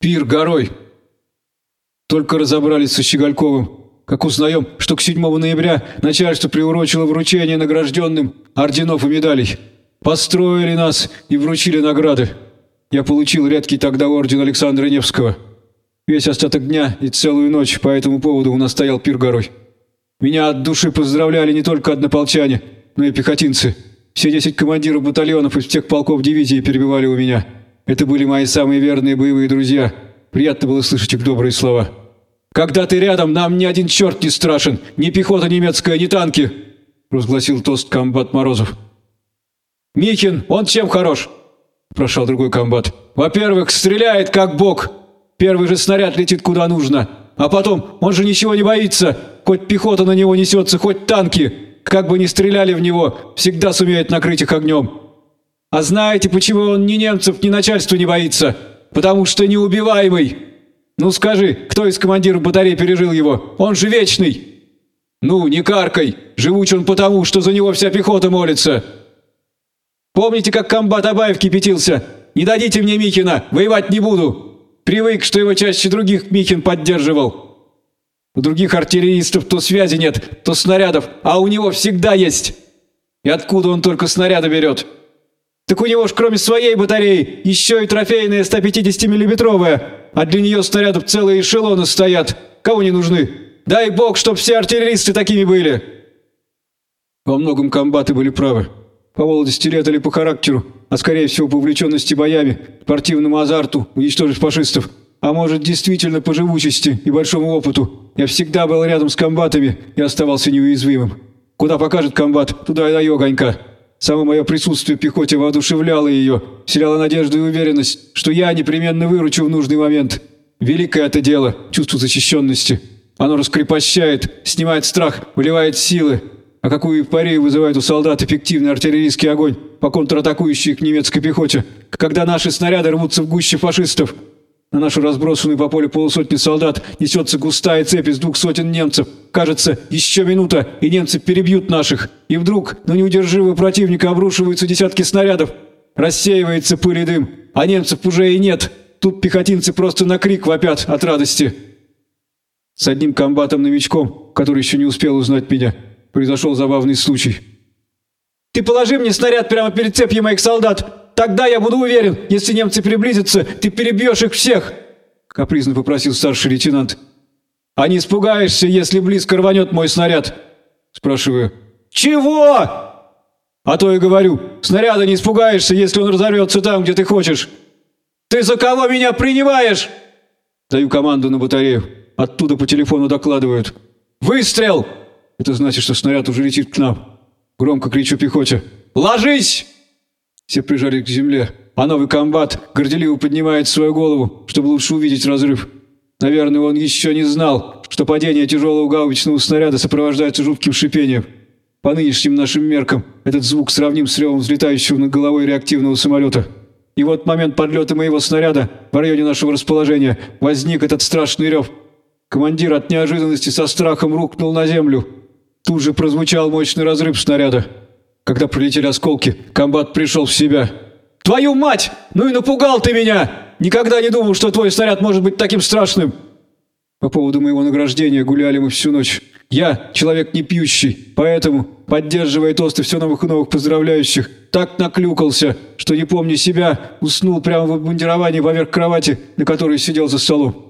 Пир горой. Только разобрались со Щегольковым, как узнаем, что к 7 ноября начальство приурочило вручение награжденным орденов и медалей. Построили нас и вручили награды. Я получил редкий тогда орден Александра Невского. Весь остаток дня и целую ночь по этому поводу у нас стоял пир горой. Меня от души поздравляли не только однополчане, но и пехотинцы. Все десять командиров батальонов из всех полков дивизии перебивали у меня. Это были мои самые верные боевые друзья. Приятно было слышать их добрые слова. «Когда ты рядом, нам ни один черт не страшен, ни пехота немецкая, ни танки!» разгласил тост комбат Морозов. «Михин, он чем хорош?» прошел другой комбат. «Во-первых, стреляет как бог. Первый же снаряд летит куда нужно. А потом, он же ничего не боится. Хоть пехота на него несется, хоть танки. Как бы ни стреляли в него, всегда сумеет накрыть их огнем. А знаете, почему он ни немцев, ни начальства не боится? Потому что неубиваемый. Ну скажи, кто из командиров батареи пережил его? Он же вечный. Ну, не каркай. Живуч он потому, что за него вся пехота молится. Помните, как комбат Абаев кипятился? Не дадите мне Михина, воевать не буду. Привык, что его чаще других Михин поддерживал. У других артиллеристов то связи нет, то снарядов, а у него всегда есть. И откуда он только снаряды берет? Так у него ж кроме своей батареи еще и трофейная 150-миллиметровая, а для нее снарядов целые эшелоны стоят. Кого не нужны? Дай бог, чтоб все артиллеристы такими были. Во многом комбаты были правы. По молодости лет или по характеру, а скорее всего по увлеченности боями, спортивному азарту, уничтожить фашистов – а может, действительно по живучести и большому опыту. Я всегда был рядом с комбатами и оставался неуязвимым. Куда покажет комбат, туда и даю огонька. Само мое присутствие в пехоте воодушевляло ее, вселяло надежду и уверенность, что я непременно выручу в нужный момент. Великое это дело, чувство защищенности. Оно раскрепощает, снимает страх, выливает силы. А какую эйфорию вызывает у солдат эффективный артиллерийский огонь по контратакующей к немецкой пехоте, когда наши снаряды рвутся в гуще фашистов, на нашу разбросанную по полю полусотни солдат несется густая цепь из двух сотен немцев. Кажется, еще минута, и немцы перебьют наших. И вдруг на неудержимого противника обрушиваются десятки снарядов. Рассеивается пыль и дым, а немцев уже и нет. Тут пехотинцы просто на крик вопят от радости. С одним комбатом-новичком, который еще не успел узнать меня, произошел забавный случай. «Ты положи мне снаряд прямо перед цепью моих солдат!» Тогда я буду уверен, если немцы приблизятся, ты перебьешь их всех!» Капризно попросил старший лейтенант. «А не испугаешься, если близко рванет мой снаряд?» Спрашиваю. «Чего?» «А то и говорю, снаряда не испугаешься, если он разорвется там, где ты хочешь!» «Ты за кого меня принимаешь?» Даю команду на батарею. Оттуда по телефону докладывают. «Выстрел!» Это значит, что снаряд уже летит к нам. Громко кричу пехоте. «Ложись!» Все прижали к земле, а новый комбат горделиво поднимает свою голову, чтобы лучше увидеть разрыв. Наверное, он еще не знал, что падение тяжелого гаубичного снаряда сопровождается жутким шипением. По нынешним нашим меркам этот звук сравним с ревом взлетающего над головой реактивного самолета. И вот в момент подлета моего снаряда в районе нашего расположения возник этот страшный рев. Командир от неожиданности со страхом рухнул на землю. Тут же прозвучал мощный разрыв снаряда. Когда прилетели осколки, комбат пришел в себя. «Твою мать! Ну и напугал ты меня! Никогда не думал, что твой снаряд может быть таким страшным!» По поводу моего награждения гуляли мы всю ночь. Я человек не пьющий, поэтому, поддерживая тосты все новых и новых поздравляющих, так наклюкался, что, не помня себя, уснул прямо в обмундировании поверх кровати, на которой сидел за столом.